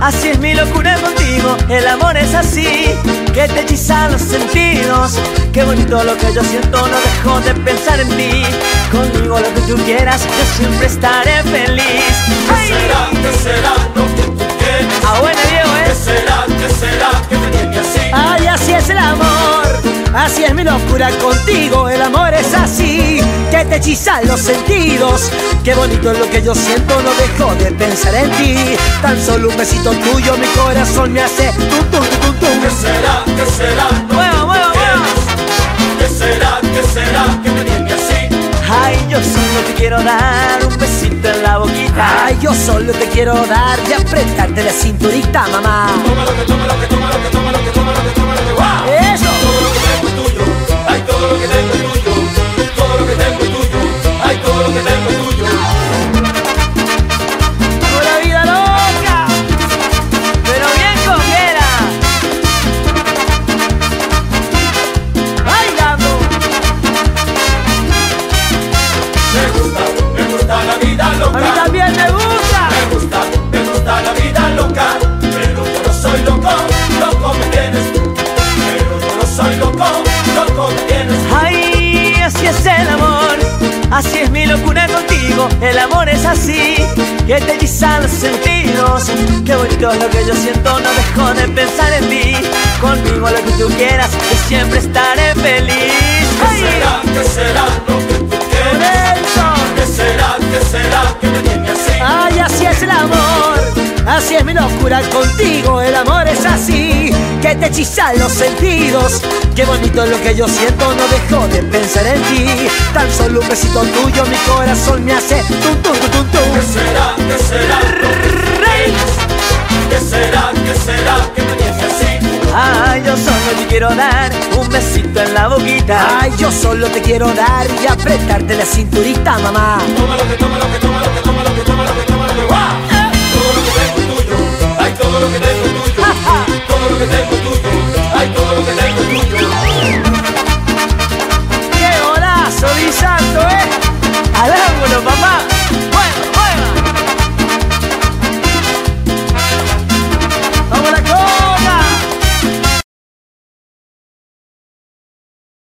así es mi locura contigo. El amor es así, que te hechiza los sentidos. Qué bonito lo que yo siento, no dejo de pensar en ti. Conmigo lo que tú quieras, yo siempre estaré feliz. ¿Qué ¡Ay! será, qué será lo que tú tienes? Ah, bueno, Diego, ¿Qué ¿eh? será, qué será que me tiene así? Ay, así es el amor, así es mi locura contigo. El amor es así, que te hechiza los sentidos. Qué bonito es lo que yo siento, no dejo de pensar en ti. Tan solo un besito tuyo, mi corazón me hace tum tum tum tum. ¿Qué será, qué será mueva, mueva. tienes? ¿Qué será, qué será que me tiene así? Ay, yo solo te quiero dar un besito en la boquita. Ay, yo solo te quiero dar y apretarte la cinturita, mamá. Toma lo así es mi locura contigo. El amor es así, que te hechiza los sentidos. Qué bonito es lo que yo siento, no dejo de pensar en ti. Conmigo lo que tú quieras, que siempre estaré así es mi locura contigo. El amor es así, que te hechiza los sentidos. Qué bonito es lo que yo siento, no dejo de pensar en ti. Tan solo un besito tuyo, mi corazón me hace tum tum tum tum tum. ¿Qué será, qué será tienes? ¿Qué será, qué será que me tiene así? Ay, yo solo te quiero dar un besito en la boquita. Ay, yo solo te quiero dar y apretarte la cinturita, mamá. Toma lo que toma lo que toma lo que toma lo que toma lo que toma lo que ¡Guau! ¡Qué golazo, Di Santo, eh!